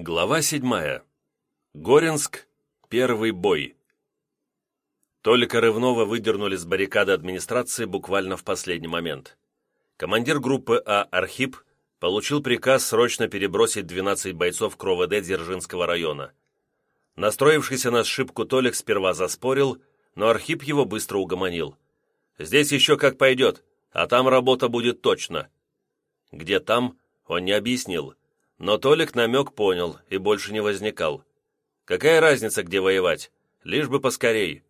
Глава седьмая. Горинск. Первый бой. Толика Рывнова выдернули с баррикады администрации буквально в последний момент. Командир группы А «Архип» получил приказ срочно перебросить 12 бойцов к РОВД Дзержинского района. Настроившийся на сшибку Толик сперва заспорил, но Архип его быстро угомонил. «Здесь еще как пойдет, а там работа будет точно». Где там, он не объяснил, но Толик намек понял и больше не возникал. Какая разница, где воевать? Лишь бы поскорей.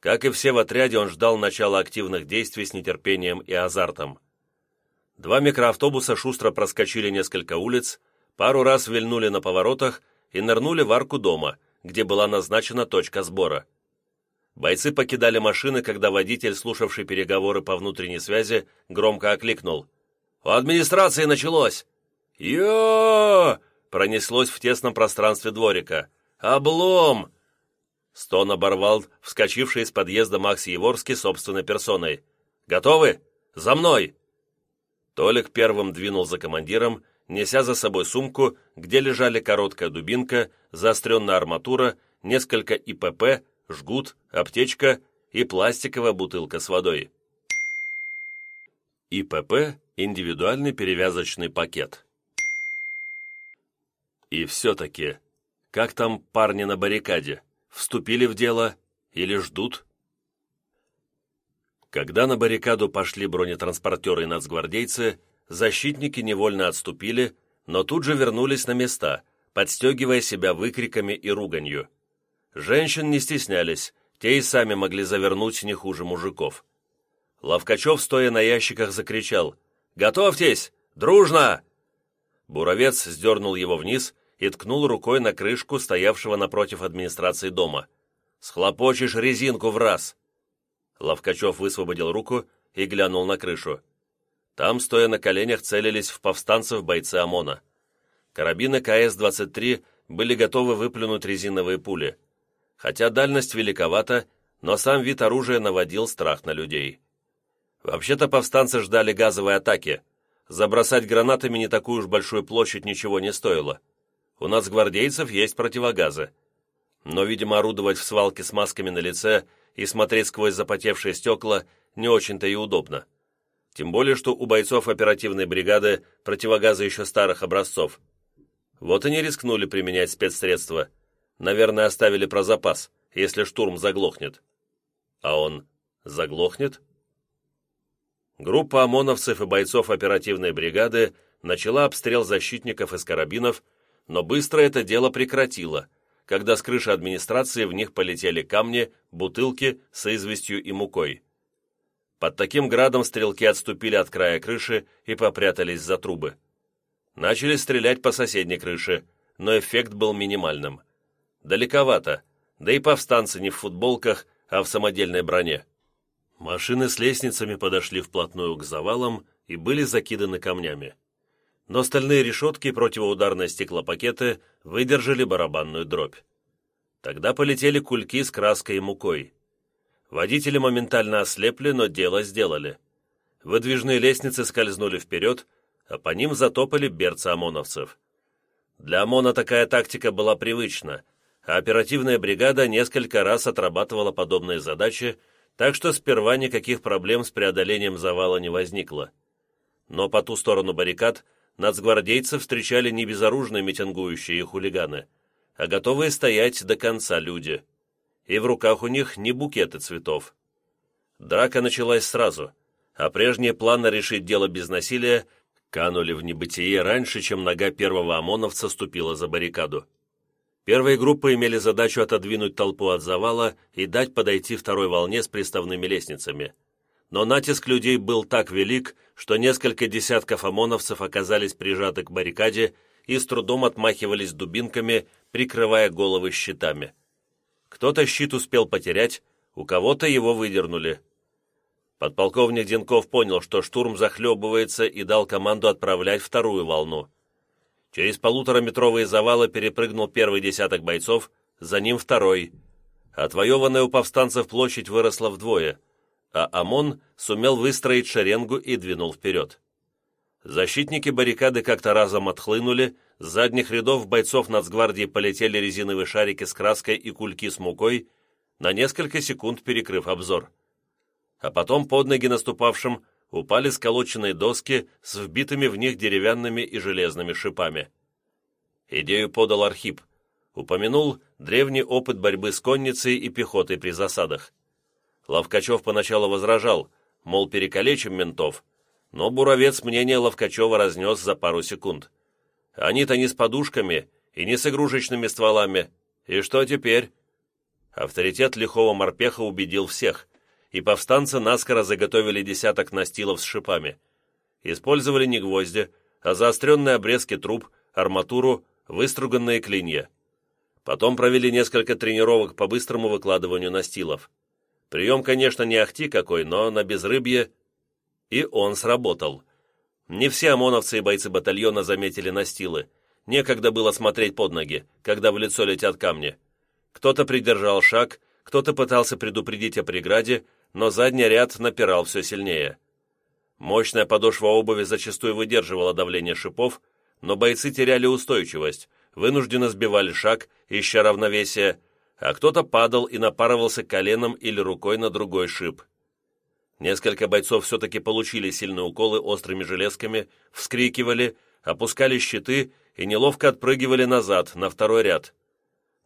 Как и все в отряде, он ждал начала активных действий с нетерпением и азартом. Два микроавтобуса шустро проскочили несколько улиц, пару раз вильнули на поворотах и нырнули в арку дома, где была назначена точка сбора. Бойцы покидали машины, когда водитель, слушавший переговоры по внутренней связи, громко окликнул. «У администрации началось!» «Йо!» — пронеслось в тесном пространстве дворика. «Облом!» Стон оборвал вскочивший из подъезда Макс Еворский собственной персоной. «Готовы? За мной!» Толик первым двинул за командиром, неся за собой сумку, где лежали короткая дубинка, заостренная арматура, несколько ИПП, жгут, аптечка и пластиковая бутылка с водой. ИПП – индивидуальный перевязочный пакет. И все-таки, как там парни на баррикаде? Вступили в дело или ждут? Когда на баррикаду пошли бронетранспортеры и нацгвардейцы, защитники невольно отступили, но тут же вернулись на места, подстегивая себя выкриками и руганью. Женщин не стеснялись, те и сами могли завернуть не хуже мужиков. Ловкачев, стоя на ящиках, закричал «Готовьтесь! Дружно!» Буровец сдернул его вниз и ткнул рукой на крышку стоявшего напротив администрации дома. «Схлопочешь резинку в раз!» Ловкачев высвободил руку и глянул на крышу. Там, стоя на коленях, целились в повстанцев бойцы ОМОНа. Карабины КС-23 были готовы выплюнуть резиновые пули. Хотя дальность великовата, но сам вид оружия наводил страх на людей. Вообще-то повстанцы ждали газовой атаки. Забросать гранатами не такую уж большую площадь ничего не стоило. У нас гвардейцев есть противогазы. Но, видимо, орудовать в свалке с масками на лице и смотреть сквозь запотевшие стекла не очень-то и удобно. Тем более, что у бойцов оперативной бригады противогазы еще старых образцов. Вот и не рискнули применять спецсредства. Наверное, оставили про запас, если штурм заглохнет. А он заглохнет? Группа ОМОНовцев и бойцов оперативной бригады начала обстрел защитников из карабинов, но быстро это дело прекратило, когда с крыши администрации в них полетели камни, бутылки с известью и мукой. Под таким градом стрелки отступили от края крыши и попрятались за трубы. Начали стрелять по соседней крыше, но эффект был минимальным. Далековато, да и повстанцы не в футболках, а в самодельной броне. Машины с лестницами подошли вплотную к завалам и были закиданы камнями но стальные решетки и противоударные стеклопакеты выдержали барабанную дробь. Тогда полетели кульки с краской и мукой. Водители моментально ослепли, но дело сделали. Выдвижные лестницы скользнули вперед, а по ним затопали берцы ОМОНовцев. Для ОМОНа такая тактика была привычна, а оперативная бригада несколько раз отрабатывала подобные задачи, так что сперва никаких проблем с преодолением завала не возникло. Но по ту сторону баррикад – нацгвардейцев встречали не безоружные митингующие хулиганы, а готовые стоять до конца люди. И в руках у них не букеты цветов. Драка началась сразу, а прежние планы решить дело без насилия канули в небытие раньше, чем нога первого ОМОНовца ступила за баррикаду. Первые группы имели задачу отодвинуть толпу от завала и дать подойти второй волне с приставными лестницами – но натиск людей был так велик, что несколько десятков ОМОНовцев оказались прижаты к баррикаде и с трудом отмахивались дубинками, прикрывая головы щитами. Кто-то щит успел потерять, у кого-то его выдернули. Подполковник Денков понял, что штурм захлебывается и дал команду отправлять вторую волну. Через полутораметровые завалы перепрыгнул первый десяток бойцов, за ним второй. Отвоеванная у повстанцев площадь выросла вдвое – а ОМОН сумел выстроить шеренгу и двинул вперед. Защитники баррикады как-то разом отхлынули, С задних рядов бойцов нацгвардии полетели резиновые шарики с краской и кульки с мукой, на несколько секунд перекрыв обзор. А потом под ноги наступавшим упали сколоченные доски с вбитыми в них деревянными и железными шипами. Идею подал Архип. Упомянул древний опыт борьбы с конницей и пехотой при засадах. Ловкачев поначалу возражал, мол, перекалечим ментов, но Буровец мнение Ловкачева разнес за пару секунд. Они-то не с подушками и не с игрушечными стволами. И что теперь? Авторитет лихого морпеха убедил всех, и повстанцы наскоро заготовили десяток настилов с шипами. Использовали не гвозди, а заостренные обрезки труб, арматуру, выструганные клинья. Потом провели несколько тренировок по быстрому выкладыванию настилов. Прием, конечно, не ахти какой, но на безрыбье... И он сработал. Не все ОМОНовцы и бойцы батальона заметили настилы. Некогда было смотреть под ноги, когда в лицо летят камни. Кто-то придержал шаг, кто-то пытался предупредить о преграде, но задний ряд напирал все сильнее. Мощная подошва обуви зачастую выдерживала давление шипов, но бойцы теряли устойчивость, вынужденно сбивали шаг, ища равновесия, а кто-то падал и напарывался коленом или рукой на другой шип. Несколько бойцов все-таки получили сильные уколы острыми железками, вскрикивали, опускали щиты и неловко отпрыгивали назад, на второй ряд.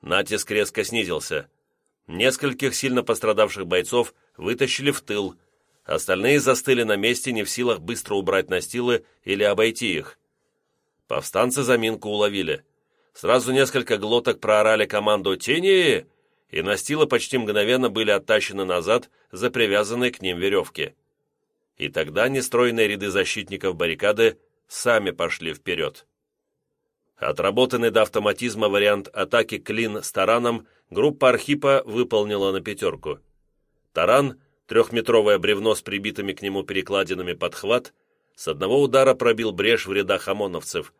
Натиск резко снизился. Нескольких сильно пострадавших бойцов вытащили в тыл, остальные застыли на месте, не в силах быстро убрать настилы или обойти их. Повстанцы заминку уловили. Сразу несколько глоток проорали команду «Тени!» и настилы почти мгновенно были оттащены назад за привязанные к ним веревки. И тогда нестройные ряды защитников баррикады сами пошли вперед. Отработанный до автоматизма вариант атаки клин с тараном группа Архипа выполнила на пятерку. Таран, трехметровое бревно с прибитыми к нему перекладинами подхват, с одного удара пробил брешь в рядах ОМОНовцев,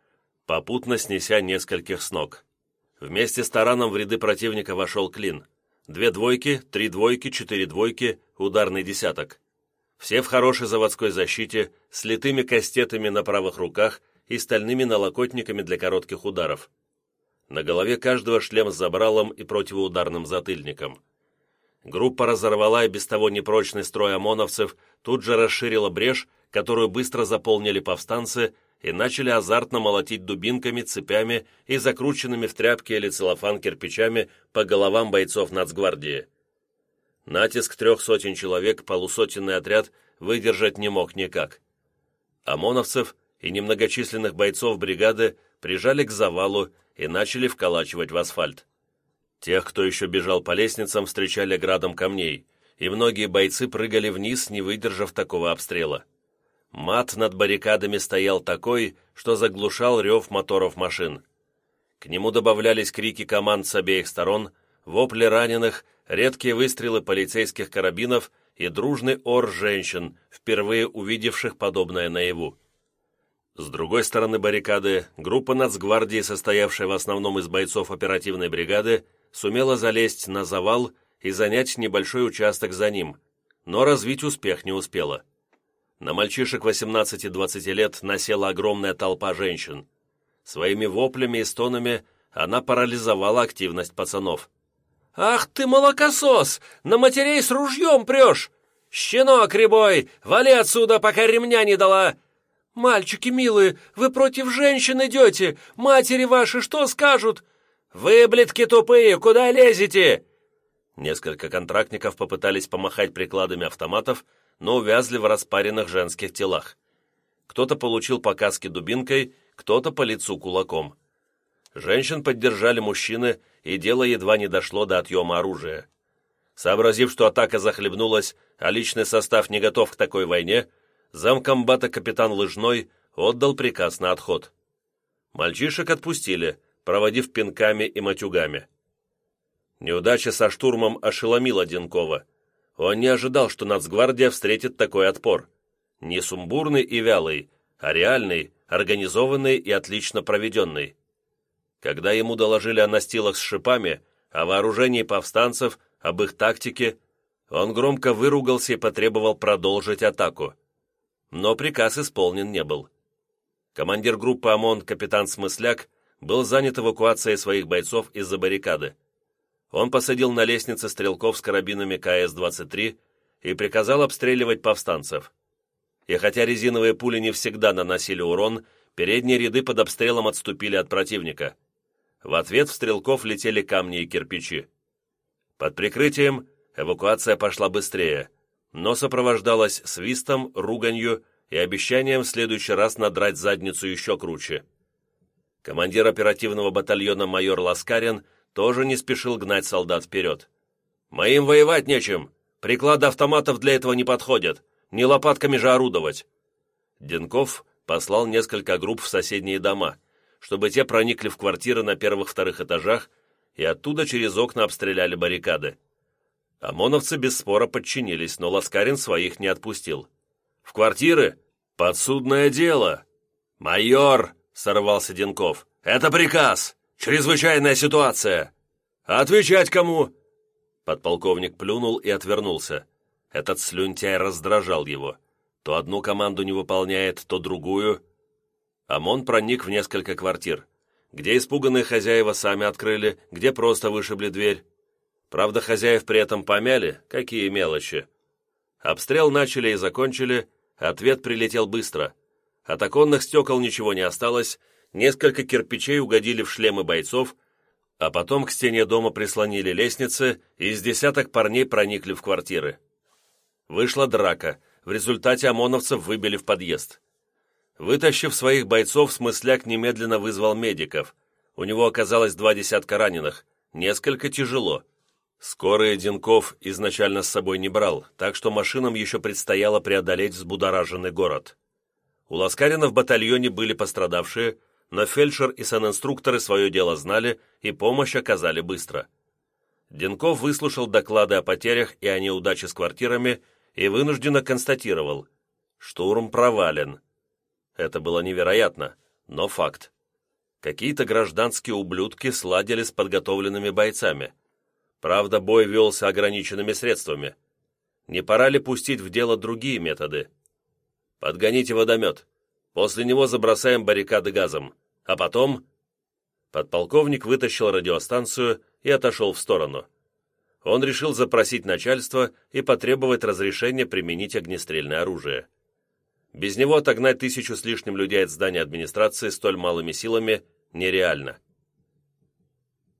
попутно снеся нескольких с ног. Вместе с тараном в ряды противника вошел клин. Две двойки, три двойки, четыре двойки, ударный десяток. Все в хорошей заводской защите, с литыми кастетами на правых руках и стальными налокотниками для коротких ударов. На голове каждого шлем с забралом и противоударным затыльником. Группа разорвала и без того непрочный строй ОМОНовцев, тут же расширила брешь, которую быстро заполнили повстанцы, и начали азартно молотить дубинками, цепями и закрученными в тряпки или целлофан кирпичами по головам бойцов нацгвардии. Натиск трех сотен человек полусотенный отряд выдержать не мог никак. ОМОНовцев и немногочисленных бойцов бригады прижали к завалу и начали вколачивать в асфальт. Тех, кто еще бежал по лестницам, встречали градом камней, и многие бойцы прыгали вниз, не выдержав такого обстрела. Мат над баррикадами стоял такой, что заглушал рев моторов машин. К нему добавлялись крики команд с обеих сторон, вопли раненых, редкие выстрелы полицейских карабинов и дружный ор женщин, впервые увидевших подобное наяву. С другой стороны баррикады, группа нацгвардии, состоявшая в основном из бойцов оперативной бригады, сумела залезть на завал и занять небольшой участок за ним, но развить успех не успела. На мальчишек 18-20 лет насела огромная толпа женщин. Своими воплями и стонами она парализовала активность пацанов. «Ах ты, молокосос! На матерей с ружьем прешь! Щенок рябой, вали отсюда, пока ремня не дала! Мальчики милые, вы против женщин идете! Матери ваши что скажут? Вы, блядки тупые, куда лезете?» Несколько контрактников попытались помахать прикладами автоматов, но увязли в распаренных женских телах. Кто-то получил по каске дубинкой, кто-то по лицу кулаком. Женщин поддержали мужчины, и дело едва не дошло до отъема оружия. Сообразив, что атака захлебнулась, а личный состав не готов к такой войне, замкомбата капитан Лыжной отдал приказ на отход. Мальчишек отпустили, проводив пинками и матюгами. Неудача со штурмом ошеломила Денкова. Он не ожидал, что нацгвардия встретит такой отпор. Не сумбурный и вялый, а реальный, организованный и отлично проведенный. Когда ему доложили о настилах с шипами, о вооружении повстанцев, об их тактике, он громко выругался и потребовал продолжить атаку. Но приказ исполнен не был. Командир группы ОМОН капитан Смысляк был занят эвакуацией своих бойцов из-за баррикады. Он посадил на лестнице стрелков с карабинами КС-23 и приказал обстреливать повстанцев. И хотя резиновые пули не всегда наносили урон, передние ряды под обстрелом отступили от противника. В ответ в стрелков летели камни и кирпичи. Под прикрытием эвакуация пошла быстрее, но сопровождалась свистом, руганью и обещанием в следующий раз надрать задницу еще круче. Командир оперативного батальона майор Ласкарин тоже не спешил гнать солдат вперед. «Моим воевать нечем! Приклады автоматов для этого не подходят! Не лопатками же орудовать!» Денков послал несколько групп в соседние дома, чтобы те проникли в квартиры на первых-вторых этажах и оттуда через окна обстреляли баррикады. ОМОНовцы без спора подчинились, но Ласкарин своих не отпустил. «В квартиры? Подсудное дело!» «Майор!» сорвался Денков. «Это приказ! Чрезвычайная ситуация! Отвечать кому?» Подполковник плюнул и отвернулся. Этот слюнтяй раздражал его. То одну команду не выполняет, то другую. ОМОН проник в несколько квартир, где испуганные хозяева сами открыли, где просто вышибли дверь. Правда, хозяев при этом помяли, какие мелочи. Обстрел начали и закончили, ответ прилетел быстро — от оконных стекол ничего не осталось, несколько кирпичей угодили в шлемы бойцов, а потом к стене дома прислонили лестницы, и из десяток парней проникли в квартиры. Вышла драка, в результате ОМОНовцев выбили в подъезд. Вытащив своих бойцов, Смысляк немедленно вызвал медиков. У него оказалось два десятка раненых, несколько тяжело. Скорые Денков изначально с собой не брал, так что машинам еще предстояло преодолеть взбудораженный город. У Ласкарина в батальоне были пострадавшие, но фельдшер и санинструкторы свое дело знали и помощь оказали быстро. Денков выслушал доклады о потерях и о неудаче с квартирами и вынужденно констатировал – штурм провален. Это было невероятно, но факт. Какие-то гражданские ублюдки сладили с подготовленными бойцами. Правда, бой велся ограниченными средствами. Не пора ли пустить в дело другие методы – Подгоните водомет. После него забросаем баррикады газом. А потом...» Подполковник вытащил радиостанцию и отошел в сторону. Он решил запросить начальство и потребовать разрешения применить огнестрельное оружие. Без него отогнать тысячу с лишним людей от здания администрации столь малыми силами нереально.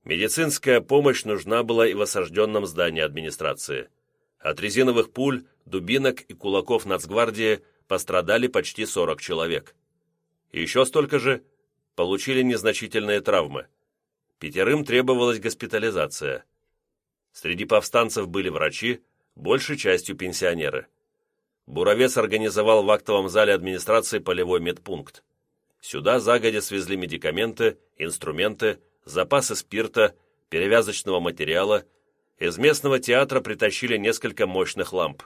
Медицинская помощь нужна была и в осажденном здании администрации. От резиновых пуль, дубинок и кулаков нацгвардии – пострадали почти 40 человек. Еще столько же получили незначительные травмы. Пятерым требовалась госпитализация. Среди повстанцев были врачи, большей частью пенсионеры. Буровец организовал в актовом зале администрации полевой медпункт. Сюда загодя свезли медикаменты, инструменты, запасы спирта, перевязочного материала. Из местного театра притащили несколько мощных ламп.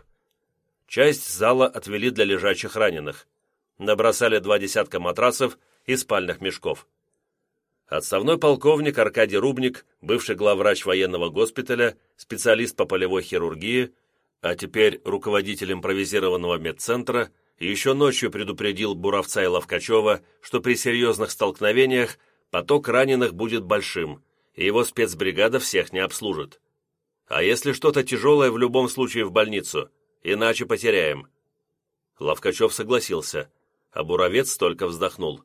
Часть зала отвели для лежачих раненых. Набросали два десятка матрасов и спальных мешков. Отставной полковник Аркадий Рубник, бывший главврач военного госпиталя, специалист по полевой хирургии, а теперь руководитель импровизированного медцентра, еще ночью предупредил Буровца и Ловкачева, что при серьезных столкновениях поток раненых будет большим, и его спецбригада всех не обслужит. А если что-то тяжелое в любом случае в больницу – иначе потеряем». Ловкачев согласился, а Буровец только вздохнул.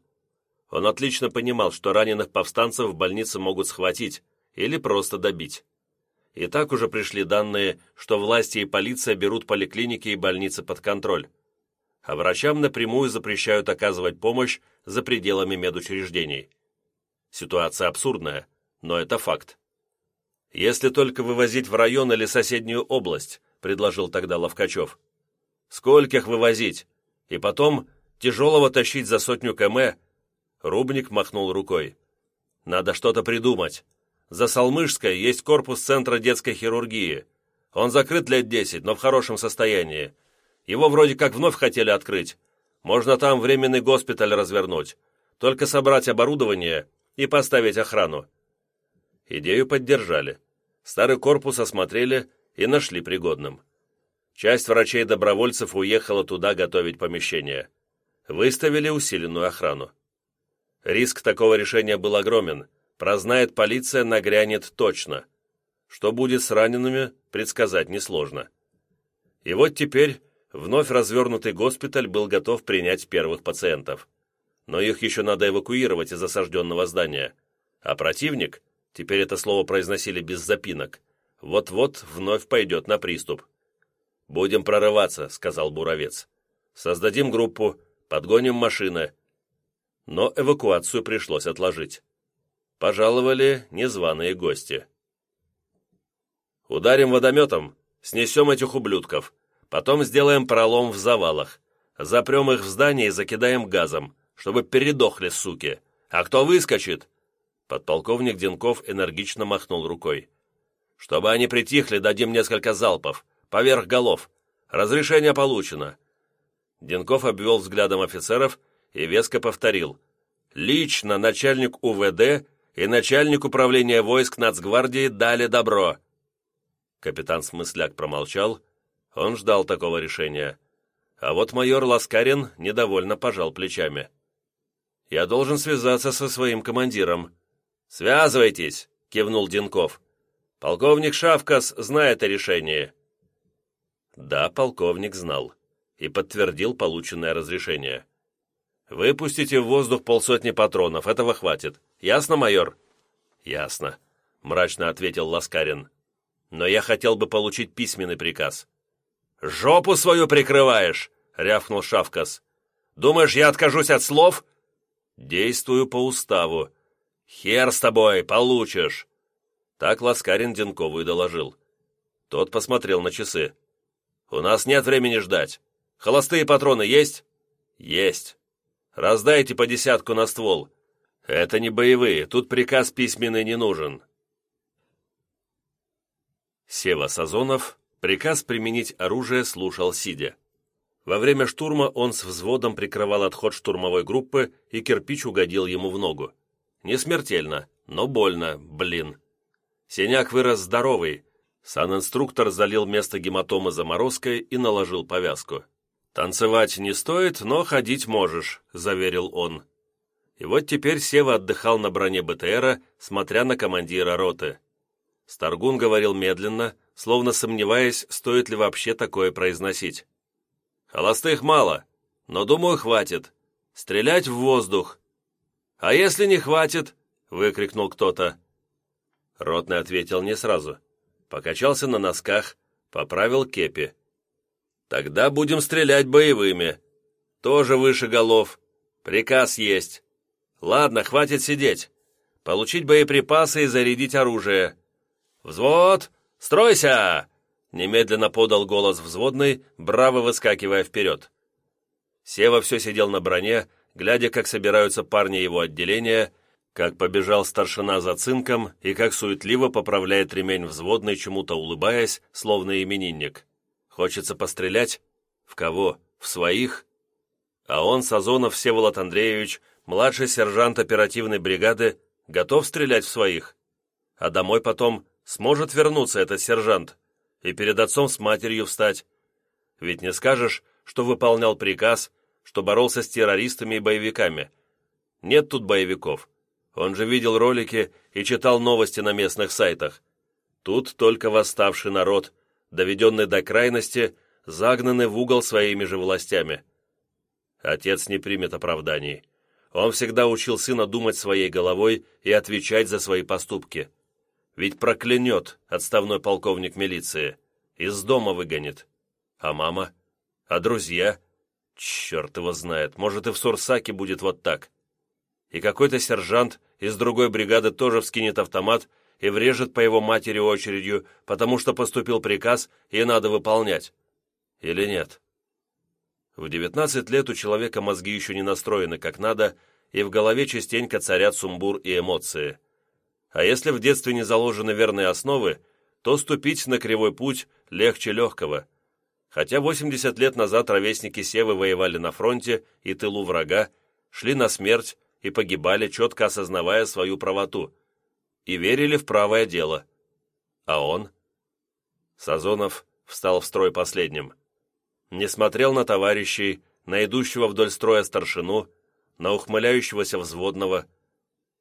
Он отлично понимал, что раненых повстанцев в больнице могут схватить или просто добить. И так уже пришли данные, что власти и полиция берут поликлиники и больницы под контроль. А врачам напрямую запрещают оказывать помощь за пределами медучреждений. Ситуация абсурдная, но это факт. Если только вывозить в район или соседнюю область, предложил тогда Ловкачев. «Скольких вывозить? И потом тяжелого тащить за сотню км?» Рубник махнул рукой. «Надо что-то придумать. За Салмышской есть корпус Центра детской хирургии. Он закрыт лет десять, но в хорошем состоянии. Его вроде как вновь хотели открыть. Можно там временный госпиталь развернуть. Только собрать оборудование и поставить охрану». Идею поддержали. Старый корпус осмотрели и нашли пригодным. Часть врачей-добровольцев уехала туда готовить помещение. Выставили усиленную охрану. Риск такого решения был огромен. Прознает полиция, нагрянет точно. Что будет с ранеными, предсказать несложно. И вот теперь вновь развернутый госпиталь был готов принять первых пациентов. Но их еще надо эвакуировать из осажденного здания. А противник, теперь это слово произносили без запинок, вот-вот вновь пойдет на приступ. «Будем прорываться», — сказал Буровец. «Создадим группу, подгоним машины». Но эвакуацию пришлось отложить. Пожаловали незваные гости. «Ударим водометом, снесем этих ублюдков, потом сделаем пролом в завалах, запрем их в здание и закидаем газом, чтобы передохли, суки. А кто выскочит?» Подполковник Денков энергично махнул рукой. «Чтобы они притихли, дадим несколько залпов. Поверх голов. Разрешение получено». Денков обвел взглядом офицеров и веско повторил. «Лично начальник УВД и начальник управления войск Нацгвардии дали добро». Капитан Смысляк промолчал. Он ждал такого решения. А вот майор Ласкарин недовольно пожал плечами. «Я должен связаться со своим командиром». «Связывайтесь!» — кивнул Денков. Полковник Шавкас знает о решении». Да, полковник знал и подтвердил полученное разрешение. «Выпустите в воздух полсотни патронов, этого хватит. Ясно, майор?» «Ясно», — мрачно ответил Ласкарин. «Но я хотел бы получить письменный приказ». «Жопу свою прикрываешь!» — рявкнул Шавкас. «Думаешь, я откажусь от слов?» «Действую по уставу». «Хер с тобой, получишь!» Так Ласкарин Денкову и доложил. Тот посмотрел на часы. «У нас нет времени ждать. Холостые патроны есть?» «Есть. Раздайте по десятку на ствол. Это не боевые, тут приказ письменный не нужен». Сева Сазонов приказ применить оружие слушал сидя. Во время штурма он с взводом прикрывал отход штурмовой группы, и кирпич угодил ему в ногу. Не смертельно, но больно, блин. Синяк вырос здоровый. Санинструктор залил место гематомы заморозкой и наложил повязку. «Танцевать не стоит, но ходить можешь», — заверил он. И вот теперь Сева отдыхал на броне БТРа, смотря на командира роты. Старгун говорил медленно, словно сомневаясь, стоит ли вообще такое произносить. «Холостых мало, но, думаю, хватит. Стрелять в воздух». «А если не хватит?» — выкрикнул кто-то. Ротный ответил не сразу. Покачался на носках, поправил кепи. «Тогда будем стрелять боевыми. Тоже выше голов. Приказ есть. Ладно, хватит сидеть. Получить боеприпасы и зарядить оружие. Взвод! Стройся!» Немедленно подал голос взводный, браво выскакивая вперед. Сева все сидел на броне, глядя, как собираются парни его отделения, как побежал старшина за цинком и как суетливо поправляет ремень взводный, чему-то улыбаясь, словно именинник. Хочется пострелять? В кого? В своих? А он, Сазонов Всеволод Андреевич, младший сержант оперативной бригады, готов стрелять в своих. А домой потом сможет вернуться этот сержант и перед отцом с матерью встать. Ведь не скажешь, что выполнял приказ, что боролся с террористами и боевиками. Нет тут боевиков он же видел ролики и читал новости на местных сайтах. Тут только восставший народ, доведенный до крайности, загнанный в угол своими же властями. Отец не примет оправданий. Он всегда учил сына думать своей головой и отвечать за свои поступки. Ведь проклянет отставной полковник милиции, из дома выгонит. А мама? А друзья? Черт его знает, может и в Сурсаке будет вот так и какой-то сержант из другой бригады тоже вскинет автомат и врежет по его матери очередью, потому что поступил приказ и надо выполнять. Или нет? В 19 лет у человека мозги еще не настроены как надо, и в голове частенько царят сумбур и эмоции. А если в детстве не заложены верные основы, то ступить на кривой путь легче легкого. Хотя 80 лет назад ровесники Севы воевали на фронте и тылу врага, шли на смерть, и погибали, четко осознавая свою правоту, и верили в правое дело. А он? Сазонов встал в строй последним. Не смотрел на товарищей, на идущего вдоль строя старшину, на ухмыляющегося взводного.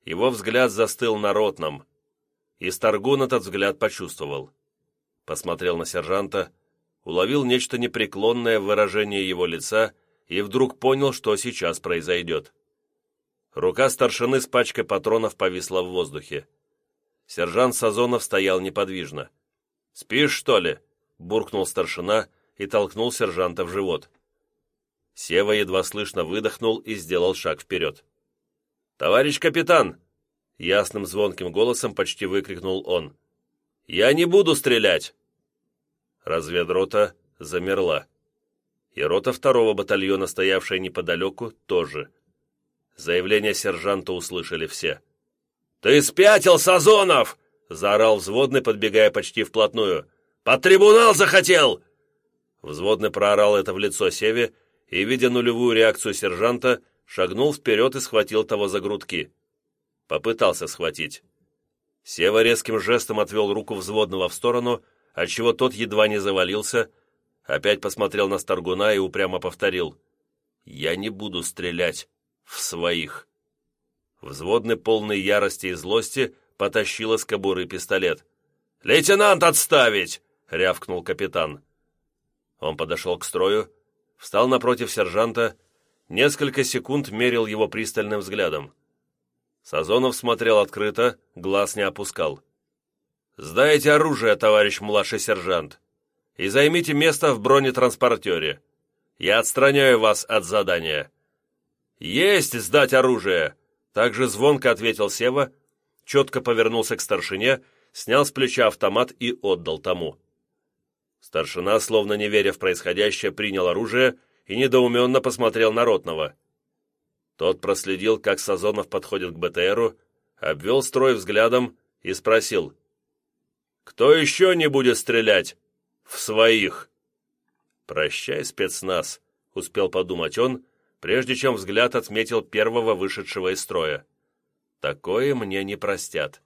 Его взгляд застыл на ротном. И Старгун этот взгляд почувствовал. Посмотрел на сержанта, уловил нечто непреклонное в выражении его лица и вдруг понял, что сейчас произойдет. Рука старшины с пачкой патронов повисла в воздухе. Сержант Сазонов стоял неподвижно. «Спишь, что ли?» — буркнул старшина и толкнул сержанта в живот. Сева едва слышно выдохнул и сделал шаг вперед. «Товарищ капитан!» — ясным звонким голосом почти выкрикнул он. «Я не буду стрелять!» Разведрота замерла. И рота второго батальона, стоявшая неподалеку, тоже. Заявление сержанта услышали все. «Ты спятил, Сазонов!» — заорал взводный, подбегая почти вплотную. «Под трибунал захотел!» Взводный проорал это в лицо Севе и, видя нулевую реакцию сержанта, шагнул вперед и схватил того за грудки. Попытался схватить. Сева резким жестом отвел руку взводного в сторону, отчего тот едва не завалился, опять посмотрел на Старгуна и упрямо повторил «Я не буду стрелять в своих». Взводный, полный ярости и злости, потащил из кобуры пистолет. «Лейтенант, отставить!» — рявкнул капитан. Он подошел к строю, встал напротив сержанта, несколько секунд мерил его пристальным взглядом. Сазонов смотрел открыто, глаз не опускал. «Сдайте оружие, товарищ младший сержант, и займите место в бронетранспортере. Я отстраняю вас от задания». «Есть сдать оружие!» Также звонко ответил Сева, четко повернулся к старшине, снял с плеча автомат и отдал тому. Старшина, словно не веря в происходящее, принял оружие и недоуменно посмотрел на Ротного. Тот проследил, как Сазонов подходит к БТРу, обвел строй взглядом и спросил. «Кто еще не будет стрелять? В своих!» «Прощай, спецназ», — успел подумать он, прежде чем взгляд отметил первого вышедшего из строя. «Такое мне не простят,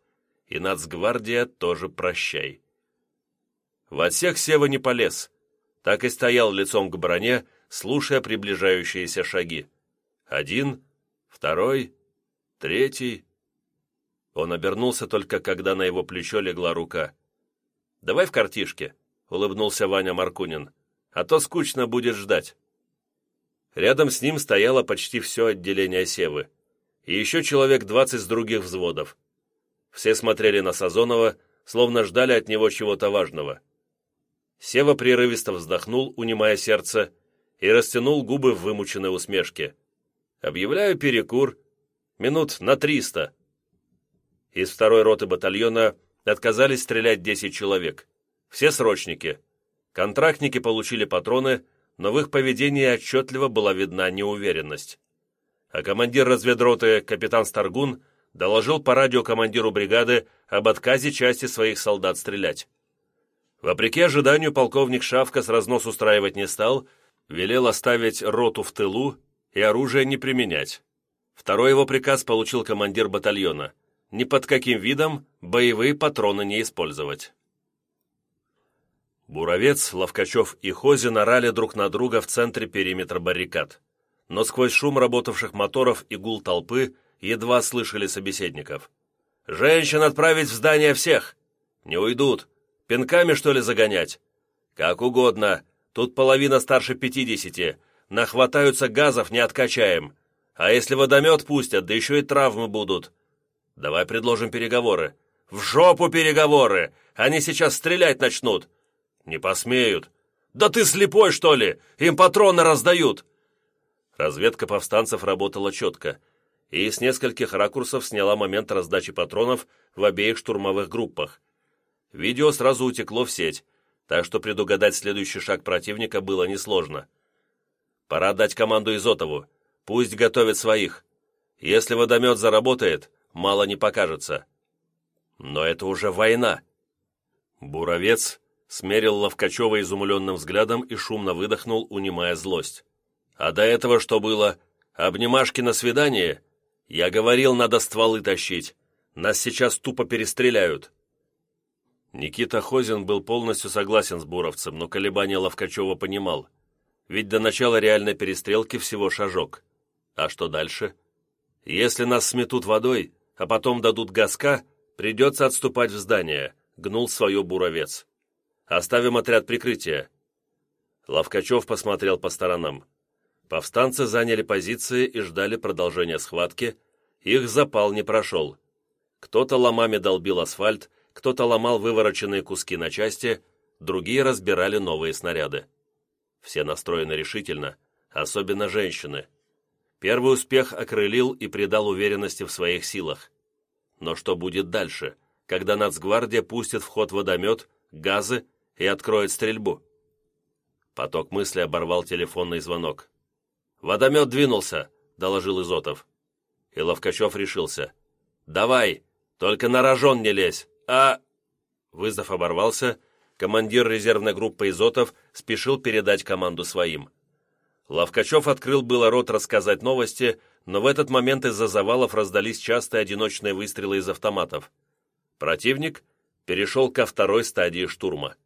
и нацгвардия тоже прощай». В отсек Сева не полез, так и стоял лицом к броне, слушая приближающиеся шаги. Один, второй, третий. Он обернулся только, когда на его плечо легла рука. «Давай в картишке», — улыбнулся Ваня Маркунин, «а то скучно будет ждать». Рядом с ним стояло почти все отделение Севы. И еще человек двадцать с других взводов. Все смотрели на Сазонова, словно ждали от него чего-то важного. Сева прерывисто вздохнул, унимая сердце, и растянул губы в вымученной усмешке. «Объявляю перекур. Минут на триста». Из второй роты батальона отказались стрелять десять человек. Все срочники. Контрактники получили патроны, но в их поведении отчетливо была видна неуверенность. А командир разведроты капитан Старгун доложил по радио командиру бригады об отказе части своих солдат стрелять. Вопреки ожиданию, полковник Шавка с разнос устраивать не стал, велел оставить роту в тылу и оружие не применять. Второй его приказ получил командир батальона – ни под каким видом боевые патроны не использовать. Буровец, Ловкачев и Хозин орали друг на друга в центре периметра баррикад. Но сквозь шум работавших моторов и гул толпы едва слышали собеседников. «Женщин отправить в здание всех! Не уйдут! Пинками, что ли, загонять? Как угодно, тут половина старше пятидесяти, нахватаются газов, не откачаем. А если водомет пустят, да еще и травмы будут. Давай предложим переговоры. В жопу переговоры! Они сейчас стрелять начнут. «Не посмеют!» «Да ты слепой, что ли? Им патроны раздают!» Разведка повстанцев работала четко и с нескольких ракурсов сняла момент раздачи патронов в обеих штурмовых группах. Видео сразу утекло в сеть, так что предугадать следующий шаг противника было несложно. Пора дать команду Изотову. Пусть готовит своих. Если водомет заработает, мало не покажется. Но это уже война. Буровец смерил Ловкачева изумленным взглядом и шумно выдохнул, унимая злость. «А до этого что было? Обнимашки на свидание? Я говорил, надо стволы тащить. Нас сейчас тупо перестреляют». Никита Хозин был полностью согласен с Буровцем, но колебания Ловкачева понимал. Ведь до начала реальной перестрелки всего шажок. А что дальше? Если нас сметут водой, а потом дадут газка, придется отступать в здание, гнул свое буровец. Оставим отряд прикрытия. Ловкачев посмотрел по сторонам. Повстанцы заняли позиции и ждали продолжения схватки. Их запал не прошел. Кто-то ломами долбил асфальт, кто-то ломал вывороченные куски на части, другие разбирали новые снаряды. Все настроены решительно, особенно женщины. Первый успех окрылил и придал уверенности в своих силах. Но что будет дальше, когда нацгвардия пустит в ход водомет, газы и откроет стрельбу? Поток мысли оборвал телефонный звонок. «Водомет двинулся», — доложил Изотов. И Ловкачев решился. «Давай, только на рожон не лезь, а...» Вызов оборвался, командир резервной группы Изотов спешил передать команду своим. Ловкачев открыл было рот рассказать новости, но в этот момент из-за завалов раздались частые одиночные выстрелы из автоматов. Противник перешел ко второй стадии штурма.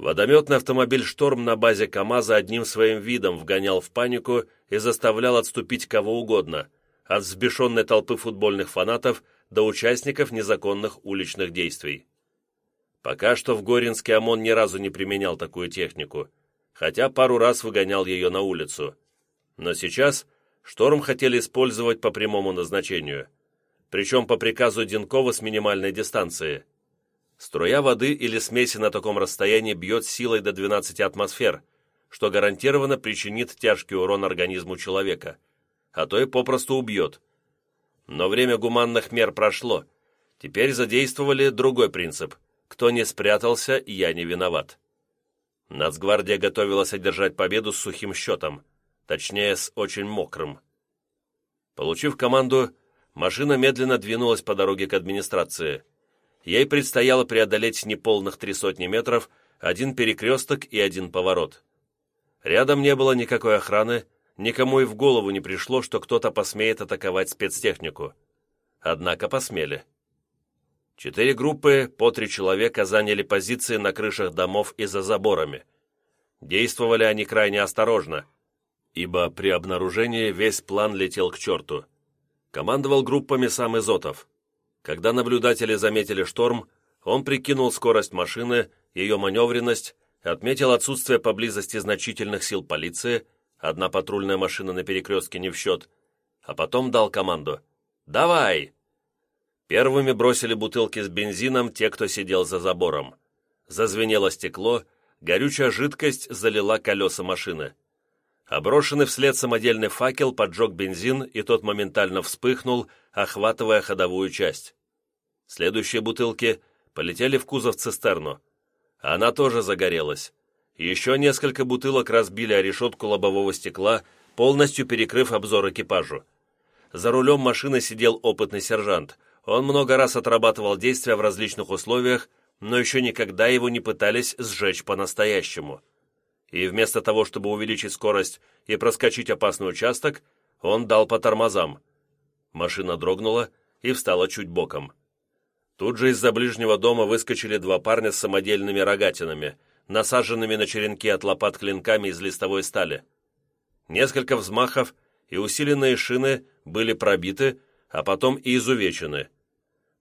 Водометный автомобиль «Шторм» на базе КАМАЗа одним своим видом вгонял в панику и заставлял отступить кого угодно, от взбешенной толпы футбольных фанатов до участников незаконных уличных действий. Пока что в Горинске ОМОН ни разу не применял такую технику, хотя пару раз выгонял ее на улицу. Но сейчас «Шторм» хотели использовать по прямому назначению, причем по приказу Динкова с минимальной дистанции – Струя воды или смеси на таком расстоянии бьет силой до 12 атмосфер, что гарантированно причинит тяжкий урон организму человека, а то и попросту убьет. Но время гуманных мер прошло. Теперь задействовали другой принцип. Кто не спрятался, я не виноват. Нацгвардия готовилась одержать победу с сухим счетом, точнее, с очень мокрым. Получив команду, машина медленно двинулась по дороге к администрации – ей предстояло преодолеть неполных три сотни метров, один перекресток и один поворот. Рядом не было никакой охраны, никому и в голову не пришло, что кто-то посмеет атаковать спецтехнику. Однако посмели. Четыре группы по три человека заняли позиции на крышах домов и за заборами. Действовали они крайне осторожно, ибо при обнаружении весь план летел к черту. Командовал группами сам Изотов. Когда наблюдатели заметили шторм, он прикинул скорость машины, ее маневренность, отметил отсутствие поблизости значительных сил полиции, одна патрульная машина на перекрестке не в счет, а потом дал команду «Давай!». Первыми бросили бутылки с бензином те, кто сидел за забором. Зазвенело стекло, горючая жидкость залила колеса машины. Оброшенный вслед самодельный факел поджег бензин, и тот моментально вспыхнул, охватывая ходовую часть. Следующие бутылки полетели в кузов цистерну. Она тоже загорелась. Еще несколько бутылок разбили о решетку лобового стекла, полностью перекрыв обзор экипажу. За рулем машины сидел опытный сержант. Он много раз отрабатывал действия в различных условиях, но еще никогда его не пытались сжечь по-настоящему и вместо того, чтобы увеличить скорость и проскочить опасный участок, он дал по тормозам. Машина дрогнула и встала чуть боком. Тут же из-за ближнего дома выскочили два парня с самодельными рогатинами, насаженными на черенки от лопат клинками из листовой стали. Несколько взмахов, и усиленные шины были пробиты, а потом и изувечены.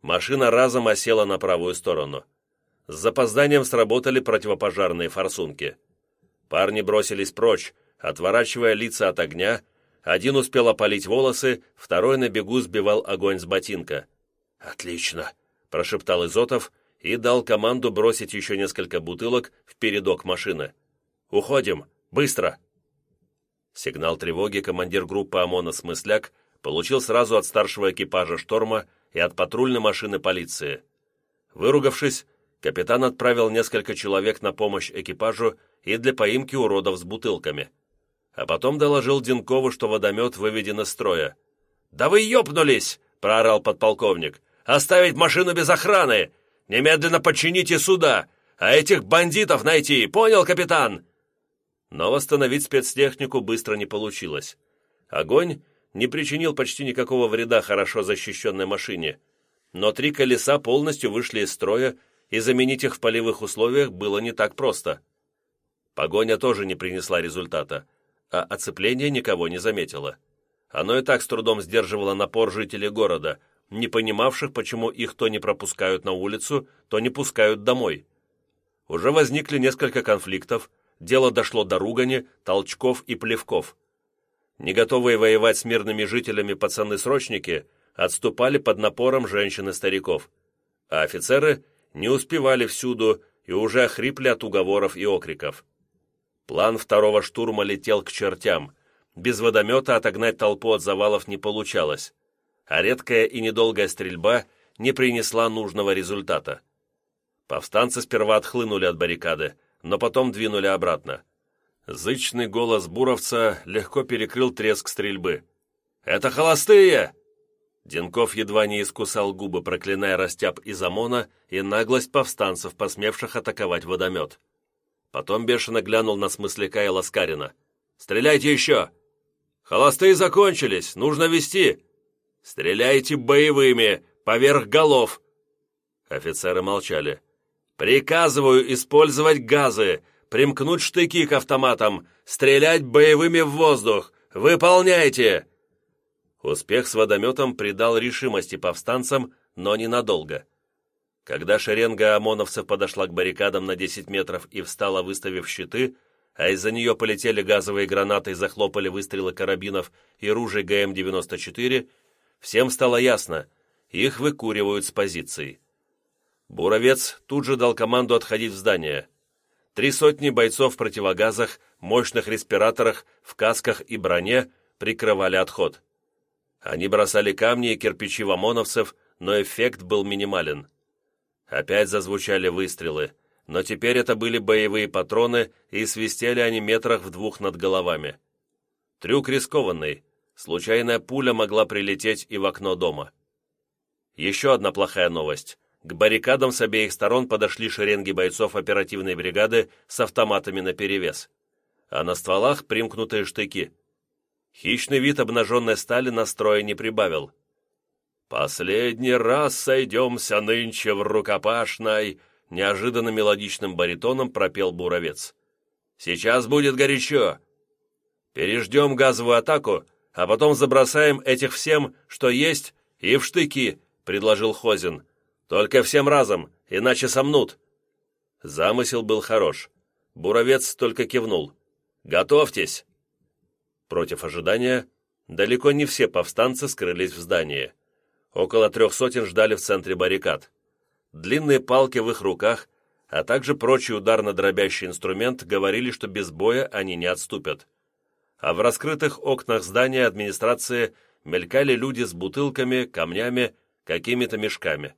Машина разом осела на правую сторону. С запозданием сработали противопожарные форсунки – Парни бросились прочь, отворачивая лица от огня. Один успел опалить волосы, второй на бегу сбивал огонь с ботинка. «Отлично!» – прошептал Изотов и дал команду бросить еще несколько бутылок в передок машины. «Уходим! Быстро!» Сигнал тревоги командир группы ОМОНа «Смысляк» получил сразу от старшего экипажа «Шторма» и от патрульной машины полиции. Выругавшись, капитан отправил несколько человек на помощь экипажу и для поимки уродов с бутылками. А потом доложил Динкову, что водомет выведен из строя. «Да вы ёбнулись!» — проорал подполковник. «Оставить машину без охраны! Немедленно подчините суда, а этих бандитов найти, понял, капитан?» Но восстановить спецтехнику быстро не получилось. Огонь не причинил почти никакого вреда хорошо защищенной машине, но три колеса полностью вышли из строя, и заменить их в полевых условиях было не так просто. Погоня тоже не принесла результата. А оцепление никого не заметило. Оно и так с трудом сдерживало напор жителей города, не понимавших, почему их то не пропускают на улицу, то не пускают домой. Уже возникли несколько конфликтов, дело дошло до ругани, толчков и плевков. Не готовые воевать с мирными жителями пацаны-срочники отступали под напором женщин и стариков, а офицеры не успевали всюду и уже охрипли от уговоров и окриков. План второго штурма летел к чертям. Без водомета отогнать толпу от завалов не получалось, а редкая и недолгая стрельба не принесла нужного результата. Повстанцы сперва отхлынули от баррикады, но потом двинули обратно. Зычный голос буровца легко перекрыл треск стрельбы. «Это холостые!» Денков едва не искусал губы, проклиная растяп из ОМОНа и наглость повстанцев, посмевших атаковать водомет. Потом бешено глянул на Смысляка и Ласкарина. «Стреляйте еще!» «Холостые закончились, нужно вести!» «Стреляйте боевыми, поверх голов!» Офицеры молчали. «Приказываю использовать газы, примкнуть штыки к автоматам, стрелять боевыми в воздух! Выполняйте!» Успех с водометом придал решимости повстанцам, но ненадолго. Когда шеренга ОМОНовцев подошла к баррикадам на 10 метров и встала, выставив щиты, а из-за нее полетели газовые гранаты и захлопали выстрелы карабинов и ружей ГМ-94, всем стало ясно, их выкуривают с позиций. Буровец тут же дал команду отходить в здание. Три сотни бойцов в противогазах, мощных респираторах, в касках и броне прикрывали отход. Они бросали камни и кирпичи в ОМОНовцев, но эффект был минимален. Опять зазвучали выстрелы, но теперь это были боевые патроны, и свистели они метрах в двух над головами. Трюк рискованный. Случайная пуля могла прилететь и в окно дома. Еще одна плохая новость. К баррикадам с обеих сторон подошли шеренги бойцов оперативной бригады с автоматами наперевес. А на стволах примкнутые штыки. Хищный вид обнаженной стали настроя не прибавил. «Последний раз сойдемся нынче в рукопашной», неожиданно мелодичным баритоном пропел Буровец. «Сейчас будет горячо. Переждем газовую атаку, а потом забросаем этих всем, что есть, и в штыки», — предложил Хозин. «Только всем разом, иначе сомнут». Замысел был хорош. Буровец только кивнул. «Готовьтесь!» Против ожидания, далеко не все повстанцы скрылись в здании. Около трех сотен ждали в центре баррикад. Длинные палки в их руках, а также прочий ударно-дробящий инструмент говорили, что без боя они не отступят. А в раскрытых окнах здания администрации мелькали люди с бутылками, камнями, какими-то мешками.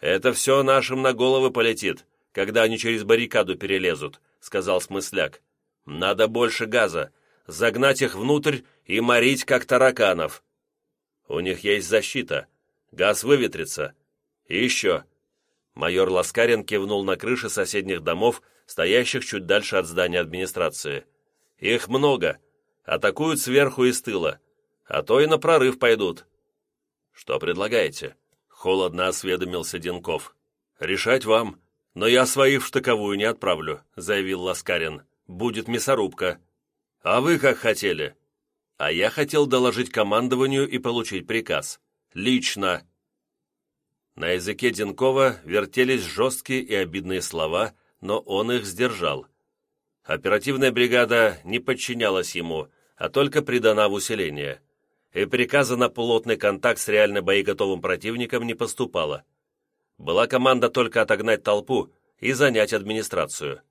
«Это все нашим на головы полетит, когда они через баррикаду перелезут», — сказал Смысляк. «Надо больше газа, загнать их внутрь и морить, как тараканов. У них есть защита. Газ выветрится. И еще. Майор Ласкарин кивнул на крыши соседних домов, стоящих чуть дальше от здания администрации. Их много. Атакуют сверху и с тыла. А то и на прорыв пойдут. Что предлагаете? Холодно осведомился Денков. Решать вам. Но я своих в штыковую не отправлю, заявил Ласкарин. Будет мясорубка. А вы как хотели? А я хотел доложить командованию и получить приказ. Лично. На языке Денкова вертелись жесткие и обидные слова, но он их сдержал. Оперативная бригада не подчинялась ему, а только придана в усиление. И приказа на плотный контакт с реально боеготовым противником не поступало. Была команда только отогнать толпу и занять администрацию.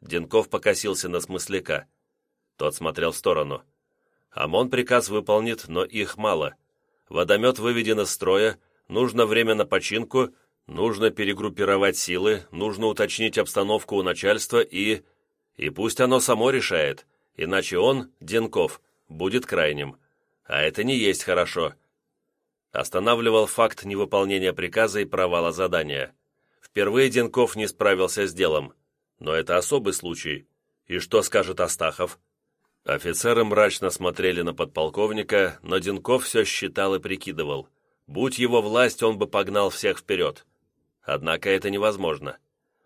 Денков покосился на смысляка. Тот смотрел в сторону. ОМОН приказ выполнит, но их мало. Водомет выведен из строя, нужно время на починку, нужно перегруппировать силы, нужно уточнить обстановку у начальства и... И пусть оно само решает, иначе он, Денков, будет крайним. А это не есть хорошо. Останавливал факт невыполнения приказа и провала задания. Впервые Денков не справился с делом. Но это особый случай. И что скажет Астахов? Офицеры мрачно смотрели на подполковника, но Денков все считал и прикидывал. Будь его власть, он бы погнал всех вперед. Однако это невозможно.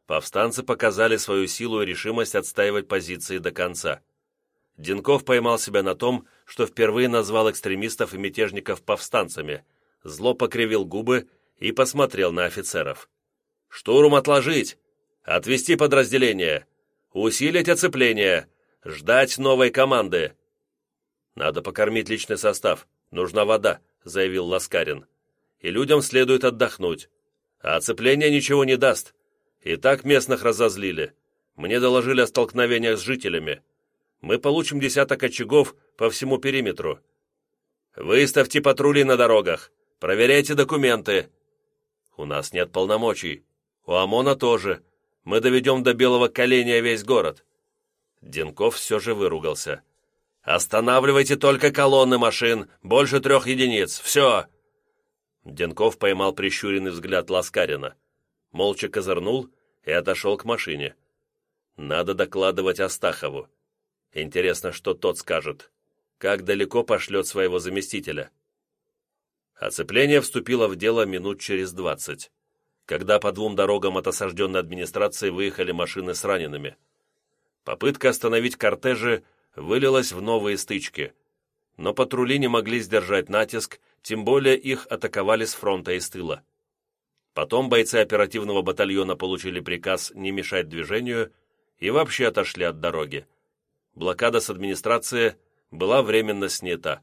Повстанцы показали свою силу и решимость отстаивать позиции до конца. Динков поймал себя на том, что впервые назвал экстремистов и мятежников повстанцами, зло покривил губы и посмотрел на офицеров. «Штурм отложить! Отвести подразделение! Усилить оцепление! Ждать новой команды!» «Надо покормить личный состав. Нужна вода», — заявил Ласкарин. «И людям следует отдохнуть. А оцепление ничего не даст. И так местных разозлили. Мне доложили о столкновениях с жителями. Мы получим десяток очагов по всему периметру. Выставьте патрули на дорогах. Проверяйте документы. У нас нет полномочий. У ОМОНа тоже. Мы доведем до белого коленя весь город. Денков все же выругался. «Останавливайте только колонны машин, больше трех единиц, все!» Денков поймал прищуренный взгляд Ласкарина, молча козырнул и отошел к машине. «Надо докладывать Астахову. Интересно, что тот скажет. Как далеко пошлет своего заместителя?» Оцепление вступило в дело минут через двадцать, когда по двум дорогам от осажденной администрации выехали машины с ранеными. Попытка остановить кортежи вылилась в новые стычки. Но патрули не могли сдержать натиск, тем более их атаковали с фронта и с тыла. Потом бойцы оперативного батальона получили приказ не мешать движению и вообще отошли от дороги. Блокада с администрации была временно снята.